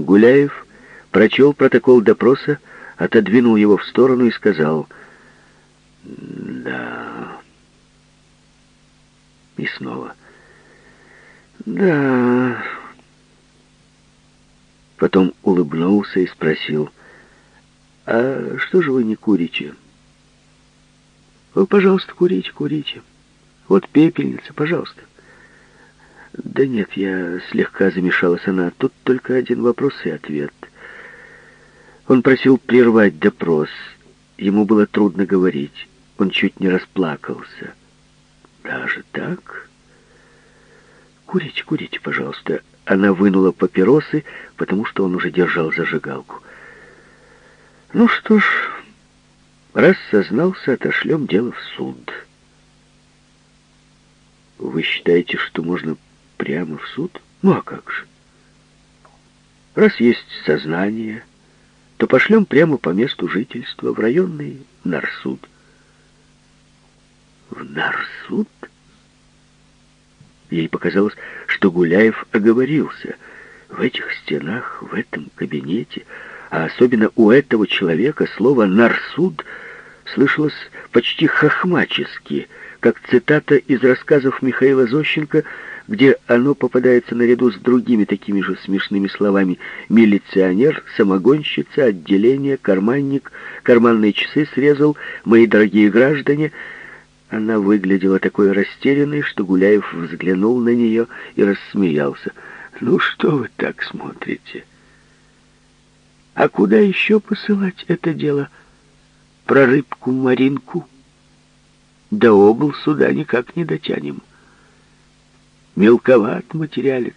Гуляев прочел протокол допроса, отодвинул его в сторону и сказал «Да». И снова «Да». Потом улыбнулся и спросил «А что же вы не курите?» «Вы, пожалуйста, курите, курите. Вот пепельница, пожалуйста». «Да нет, я слегка замешалась она. Тут только один вопрос и ответ». Он просил прервать допрос. Ему было трудно говорить. Он чуть не расплакался. «Даже так?» «Курите, курите, пожалуйста». Она вынула папиросы, потому что он уже держал зажигалку. «Ну что ж, раз сознался, отошлем дело в суд». «Вы считаете, что можно прямо в суд? Ну а как же? Раз есть сознание, то пошлем прямо по месту жительства в районный нарсуд. В нарсуд? Ей показалось, что Гуляев оговорился. В этих стенах, в этом кабинете, а особенно у этого человека слово «нарсуд» слышалось почти хохмачески, как цитата из рассказов Михаила Зощенко где оно попадается наряду с другими такими же смешными словами «милиционер», «самогонщица», «отделение», «карманник», «карманные часы срезал», «мои дорогие граждане». Она выглядела такой растерянной, что Гуляев взглянул на нее и рассмеялся. «Ну что вы так смотрите? А куда еще посылать это дело? Про рыбку Маринку? До обл сюда никак не дотянем». Мелковат материалец.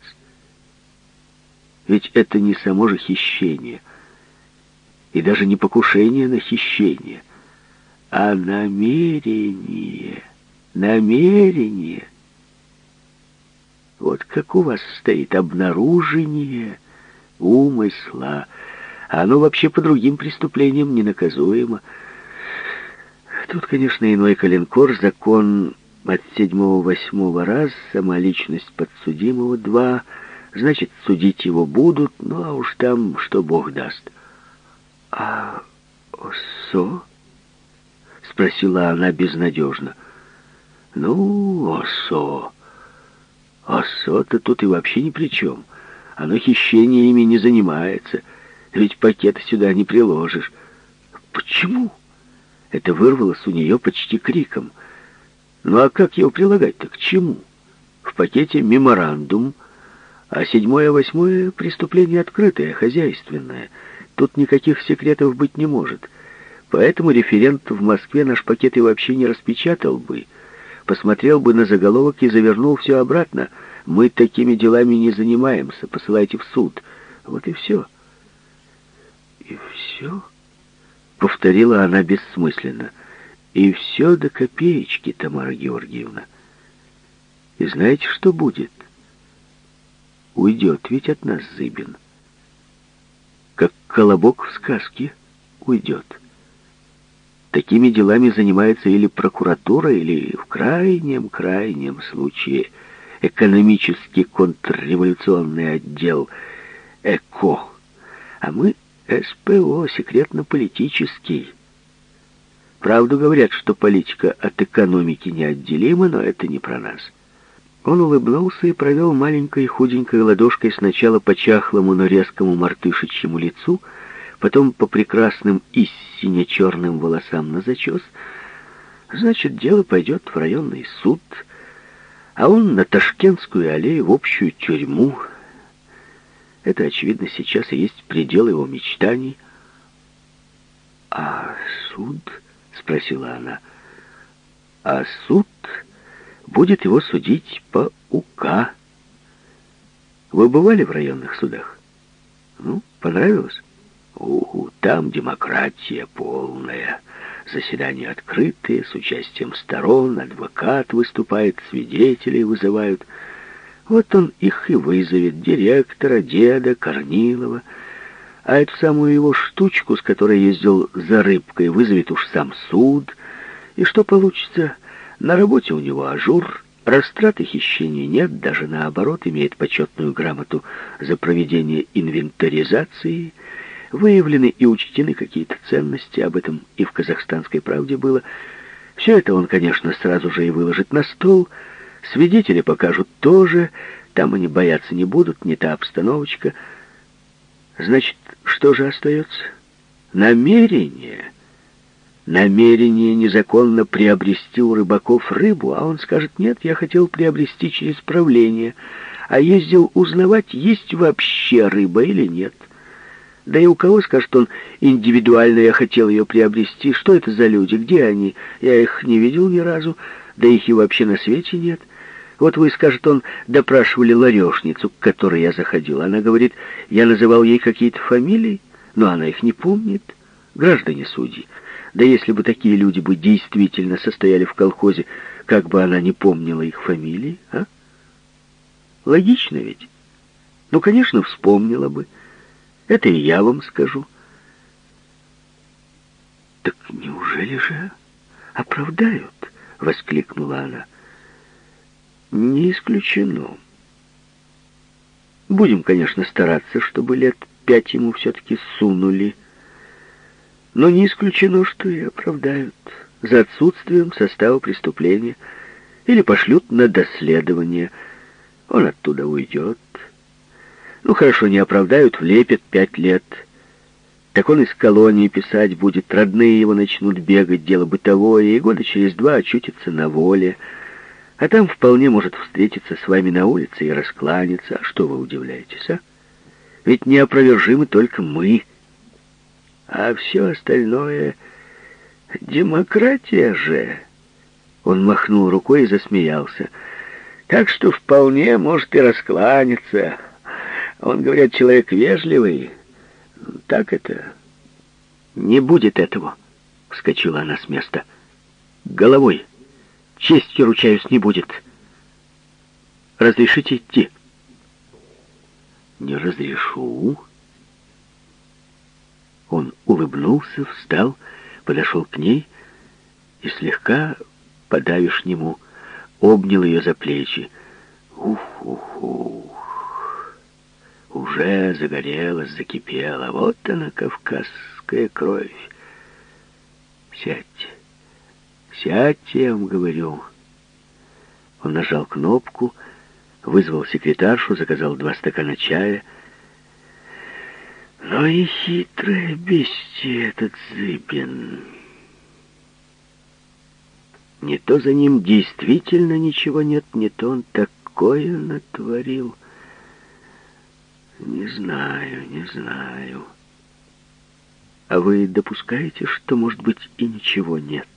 Ведь это не само же хищение, и даже не покушение на хищение, а намерение, намерение. Вот как у вас стоит обнаружение умысла, а оно вообще по другим преступлениям ненаказуемо. Тут, конечно, иной коленкор, закон от седьмого-восьмого раз, сама личность подсудимого два, значит, судить его будут, ну а уж там, что Бог даст. «А Осо?» — спросила она безнадежно. «Ну, Осо. Осо-то тут и вообще ни при чем. Оно хищениями не занимается, ведь пакета сюда не приложишь». «Почему?» Это вырвалось у нее почти криком — ну а как его прилагать-то? К чему? В пакете меморандум, а седьмое-восьмое преступление открытое, хозяйственное. Тут никаких секретов быть не может. Поэтому референт в Москве наш пакет и вообще не распечатал бы. Посмотрел бы на заголовок и завернул все обратно. Мы такими делами не занимаемся, посылайте в суд. Вот и все. И все? Повторила она бессмысленно. — и все до копеечки, Тамара Георгиевна. И знаете, что будет? Уйдет ведь от нас Зыбин. Как колобок в сказке уйдет. Такими делами занимается или прокуратура, или в крайнем-крайнем случае экономический контрреволюционный отдел ЭКО. А мы СПО, секретно-политический. Правду говорят, что политика от экономики неотделима, но это не про нас. Он улыбнулся и провел маленькой худенькой ладошкой сначала по чахлому, но резкому мартышечьему лицу, потом по прекрасным и сине-черным волосам на зачес. Значит, дело пойдет в районный суд, а он на Ташкентскую аллею в общую тюрьму. Это, очевидно, сейчас и есть предел его мечтаний. А суд... — спросила она. «А суд будет его судить по УК. Вы бывали в районных судах? Ну, понравилось? У, там демократия полная. Заседания открытые, с участием сторон, адвокат выступает, свидетелей вызывают. Вот он их и вызовет, директора, деда, Корнилова, а эту самую его штучку, с которой ездил за рыбкой, вызовет уж сам суд. И что получится? На работе у него ажур, Растрат и хищений нет, даже наоборот, имеет почетную грамоту за проведение инвентаризации, выявлены и учтены какие-то ценности, об этом и в «Казахстанской правде» было. Все это он, конечно, сразу же и выложит на стол, свидетели покажут тоже, там они бояться не будут, не та обстановочка. Значит, что же остается? Намерение — намерение незаконно приобрести у рыбаков рыбу, а он скажет, нет, я хотел приобрести через правление, а ездил узнавать, есть вообще рыба или нет. Да и у кого, скажет он, индивидуально я хотел ее приобрести, что это за люди, где они, я их не видел ни разу, да их и вообще на свете нет. Вот вы, скажет он, допрашивали ларешницу, к которой я заходил. Она говорит, я называл ей какие-то фамилии, но она их не помнит. Граждане судьи, да если бы такие люди бы действительно состояли в колхозе, как бы она не помнила их фамилии, а? Логично ведь? Ну, конечно, вспомнила бы. Это и я вам скажу. Так неужели же оправдают? Воскликнула она. Не исключено. Будем, конечно, стараться, чтобы лет пять ему все-таки сунули. Но не исключено, что и оправдают за отсутствием состава преступления или пошлют на доследование. Он оттуда уйдет. Ну, хорошо, не оправдают, влепят пять лет. Так он из колонии писать будет, родные его начнут бегать, дело бытовое, и года через два очутится на воле. А там вполне может встретиться с вами на улице и раскланяться. А что вы удивляетесь, а? Ведь неопровержимы только мы — а все остальное — демократия же. Он махнул рукой и засмеялся. Так что вполне может и раскланяться. Он, говорят, человек вежливый. Так это... Не будет этого, — вскочила она с места. Головой. Честью, ручаюсь, не будет. Разрешите идти? Не разрешу, он улыбнулся, встал, подошел к ней и слегка по-давишнему обнял ее за плечи. Ух-ух-ух! Уже загорелась, закипела. Вот она, кавказская кровь. Сядьте, сядьте, я вам говорю. Он нажал кнопку, вызвал секретаршу, заказал два стакана чая — но и хитрое бестие этот Зыбин. Не то за ним действительно ничего нет, не то он такое натворил. Не знаю, не знаю. А вы допускаете, что, может быть, и ничего нет?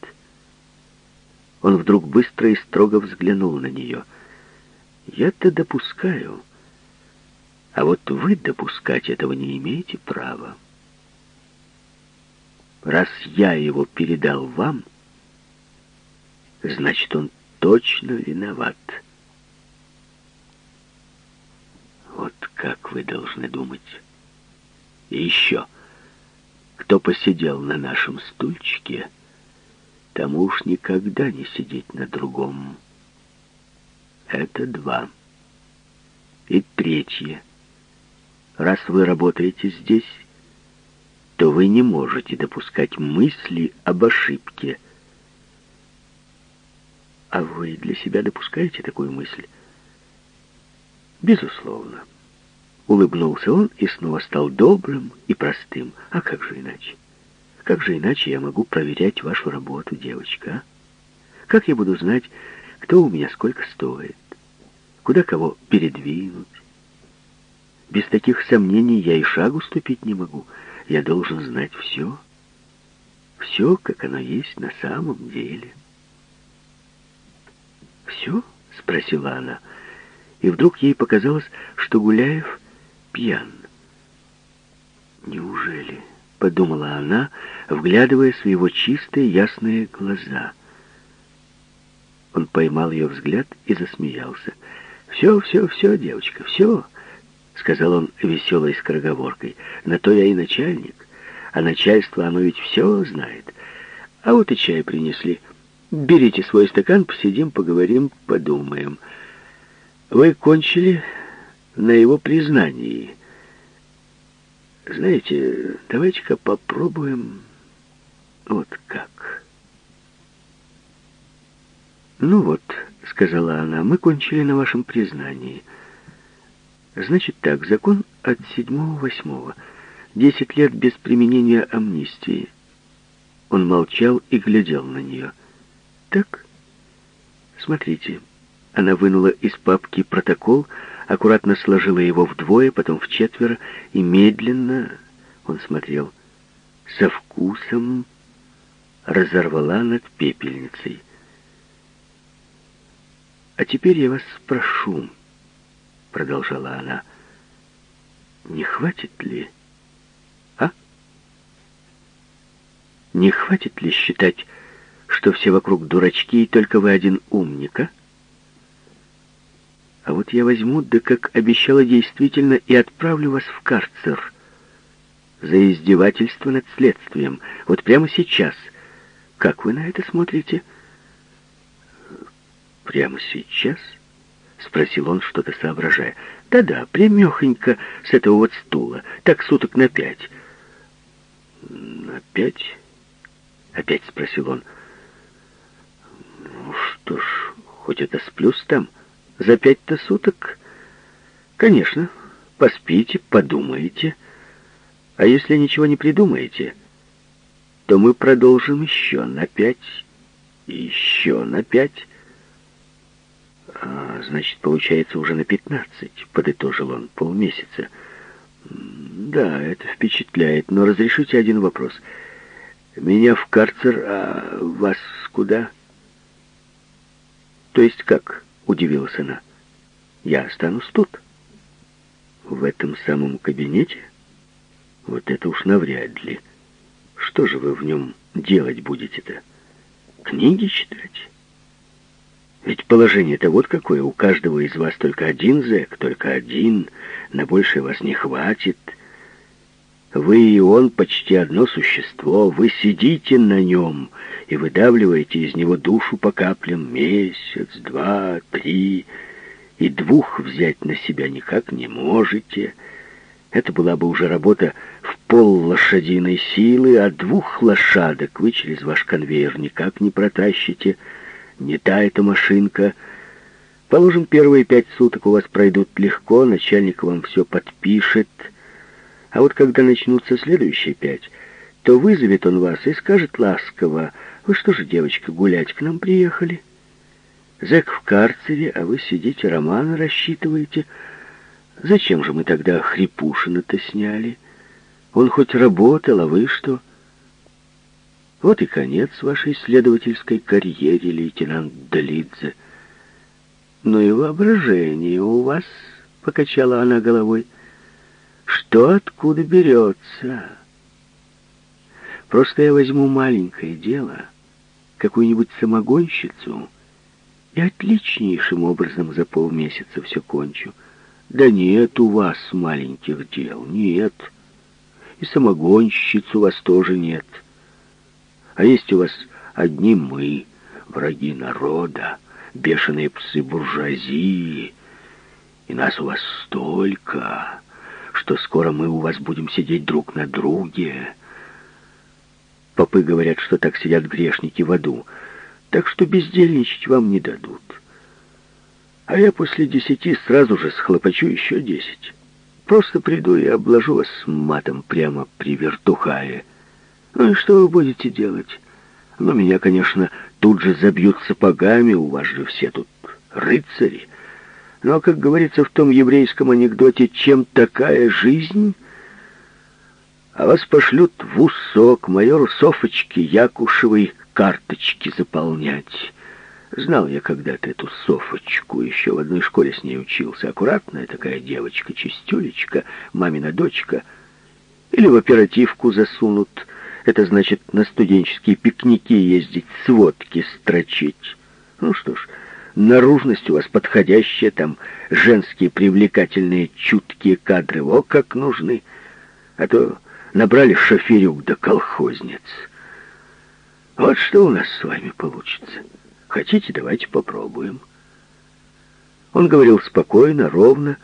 Он вдруг быстро и строго взглянул на нее. Я-то допускаю. А вот вы допускать этого не имеете права. Раз я его передал вам, значит, он точно виноват. Вот как вы должны думать. И еще, кто посидел на нашем стульчике, тому уж никогда не сидеть на другом. Это два. И третье — раз вы работаете здесь, то вы не можете допускать мысли об ошибке. А вы для себя допускаете такую мысль? Безусловно. Улыбнулся он и снова стал добрым и простым. А как же иначе? Как же иначе я могу проверять вашу работу, девочка? А? Как я буду знать, кто у меня сколько стоит? Куда кого передвинуть? Без таких сомнений я и шагу ступить не могу. Я должен знать все. Все, как оно есть на самом деле. «Все?» — спросила она. И вдруг ей показалось, что Гуляев пьян. «Неужели?» — подумала она, вглядываясь в его чистые ясные глаза. Он поймал ее взгляд и засмеялся. «Все, все, все, девочка, все!» — сказал он веселой скороговоркой. «На то я и начальник, а начальство, оно ведь все знает. А вот и чай принесли. Берите свой стакан, посидим, поговорим, подумаем. Вы кончили на его признании. Знаете, давайте-ка попробуем вот как. Ну вот, сказала она, мы кончили на вашем признании. Значит так, закон от седьмого восьмого. Десять лет без применения амнистии. Он молчал и глядел на нее. Так? Смотрите. Она вынула из папки протокол, аккуратно сложила его вдвое, потом в четверо, и медленно, он смотрел, со вкусом разорвала над пепельницей. «А теперь я вас спрошу», — продолжала она, — «не хватит ли Не хватит ли считать, что все вокруг дурачки, и только вы один умник, а? А вот я возьму, да как обещала действительно, и отправлю вас в карцер за издевательство над следствием. Вот прямо сейчас. Как вы на это смотрите? Прямо сейчас? Спросил он, что-то соображая. Да-да, прямехонько с этого вот стула. Так суток на пять. На пять? Опять спросил он. Ну что ж, хоть это сплюс там. За пять-то суток? Конечно. Поспите, подумайте. А если ничего не придумаете, то мы продолжим еще на пять, еще на пять. А, значит, получается уже на пятнадцать, подытожил он, полмесяца. Да, это впечатляет, но разрешите один вопрос — меня в карцер, а вас куда? То есть как? Удивилась она. Я останусь тут. В этом самом кабинете? Вот это уж навряд ли. Что же вы в нем делать будете-то? Книги читать? Ведь положение-то вот какое. У каждого из вас только один зэк, только один. На большее вас не хватит. Вы и он почти одно существо. Вы сидите на нем и выдавливаете из него душу по каплям месяц, два, три, и двух взять на себя никак не можете. Это была бы уже работа в пол лошадиной силы, а двух лошадок вы через ваш конвейер никак не протащите. Не та эта машинка. Положим, первые пять суток у вас пройдут легко, начальник вам все подпишет — а вот когда начнутся следующие пять, то вызовет он вас и скажет ласково, «Вы что же, девочка, гулять к нам приехали? Зэк в карцере, а вы сидите, романы рассчитываете. Зачем же мы тогда Хрипушина-то сняли? Он хоть работал, а вы что?» Вот и конец вашей следовательской карьере, лейтенант Долидзе. «Ну и воображение у вас», — покачала она головой, — что откуда берется? Просто я возьму маленькое дело, какую-нибудь самогонщицу, и отличнейшим образом за полмесяца все кончу. Да нет у вас маленьких дел, нет. И самогонщиц у вас тоже нет. А есть у вас одни мы, враги народа, бешеные псы буржуазии, и нас у вас столько что скоро мы у вас будем сидеть друг на друге. Попы говорят, что так сидят грешники в аду, так что бездельничать вам не дадут. А я после десяти сразу же схлопочу еще десять. Просто приду и обложу вас матом прямо при вертухае. Ну и что вы будете делать? Ну, меня, конечно, тут же забьют сапогами, у вас же все тут рыцари. Но, как говорится в том еврейском анекдоте, чем такая жизнь, а вас пошлют в усок майору Софочке Якушевой карточки заполнять. Знал я когда-то эту Софочку, еще в одной школе с ней учился. Аккуратная такая девочка, чистюлечка, мамина дочка. Или в оперативку засунут. Это значит на студенческие пикники ездить, сводки строчить. Ну что ж, наружность у вас подходящая, там женские привлекательные, чуткие кадры, о, как нужны. А то набрали шоферюк да колхозниц. Вот что у нас с вами получится. Хотите, давайте попробуем. Он говорил спокойно, ровно.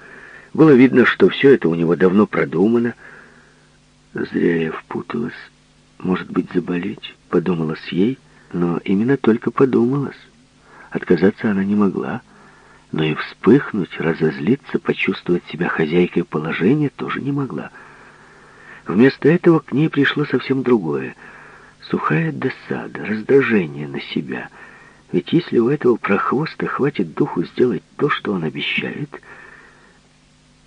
Было видно, что все это у него давно продумано. Зря я впуталась. Может быть, заболеть, подумалась ей, но именно только подумалась. Отказаться она не могла, но и вспыхнуть, разозлиться, почувствовать себя хозяйкой положения тоже не могла. Вместо этого к ней пришло совсем другое. Сухая досада, раздражение на себя — ведь если у этого прохвоста хватит духу сделать то, что он обещает...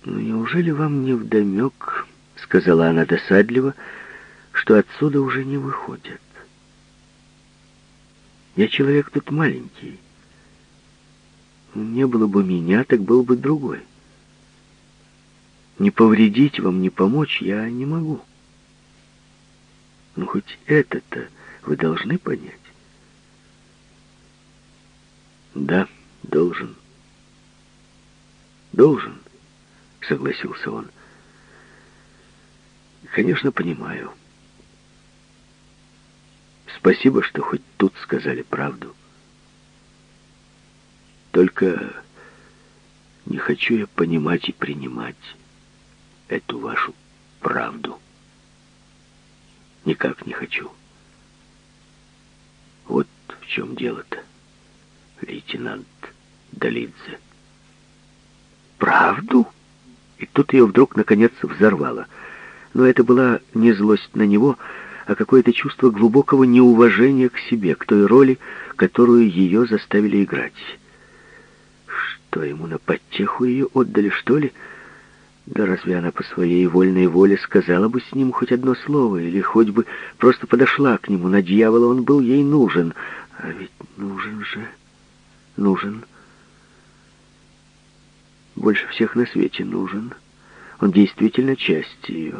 «Ну, неужели вам не вдомек, — сказала она досадливо, — что отсюда уже не выходят? Я человек тут маленький. Не было бы меня, так был бы другой. Не повредить вам, не помочь я не могу. Ну, хоть это-то вы должны понять. Да, должен. Должен, согласился он. Конечно, понимаю. Спасибо, что хоть тут сказали правду. Только не хочу я понимать и принимать эту вашу правду. Никак не хочу. Вот в чем дело-то лейтенант Долидзе. «Правду?» И тут ее вдруг, наконец, взорвало. Но это была не злость на него, а какое-то чувство глубокого неуважения к себе, к той роли, которую ее заставили играть. Что, ему на подтеху ее отдали, что ли? Да разве она по своей вольной воле сказала бы с ним хоть одно слово, или хоть бы просто подошла к нему, на дьявола он был ей нужен, а ведь нужен же нужен. Больше всех на свете нужен. Он действительно часть ее.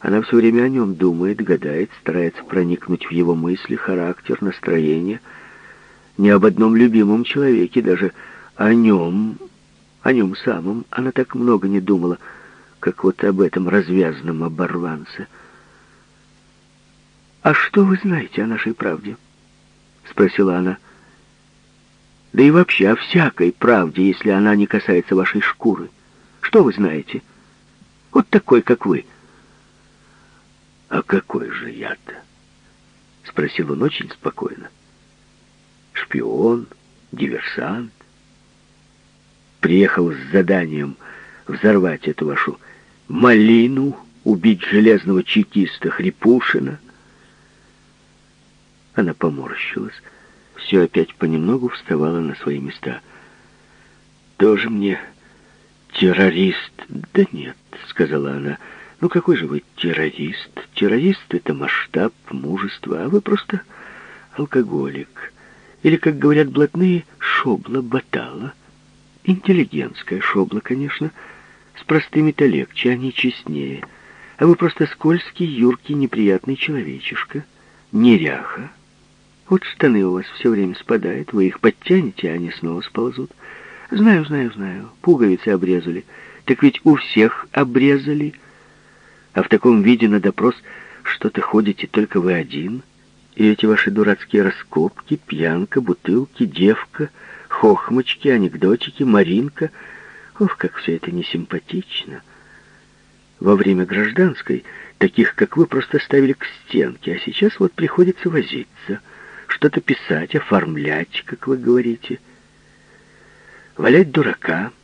Она все время о нем думает, гадает, старается проникнуть в его мысли, характер, настроение. Не об одном любимом человеке, даже о нем, о нем самом она так много не думала, как вот об этом развязанном оборванце. «А что вы знаете о нашей правде?» — спросила она да и вообще о всякой правде, если она не касается вашей шкуры. Что вы знаете? Вот такой, как вы. А какой же я-то? Спросил он очень спокойно. Шпион, диверсант. Приехал с заданием взорвать эту вашу малину, убить железного чекиста Хрипушина. Она поморщилась все опять понемногу вставало на свои места. «Тоже мне террорист?» «Да нет», — сказала она. «Ну какой же вы террорист? Террорист — это масштаб, мужество, а вы просто алкоголик. Или, как говорят блатные, шобла, батала. Интеллигентская шобла, конечно. С простыми-то легче, они честнее. А вы просто скользкий, юркий, неприятный человечишка. Неряха». Вот штаны у вас все время спадают, вы их подтянете, а они снова сползут. Знаю, знаю, знаю, пуговицы обрезали. Так ведь у всех обрезали. А в таком виде на допрос что-то ходите только вы один. И эти ваши дурацкие раскопки, пьянка, бутылки, девка, хохмочки, анекдотики, Маринка. Ох, как все это несимпатично. Во время гражданской таких, как вы, просто ставили к стенке, а сейчас вот приходится возиться — что-то писать, оформлять, как вы говорите, валять дурака —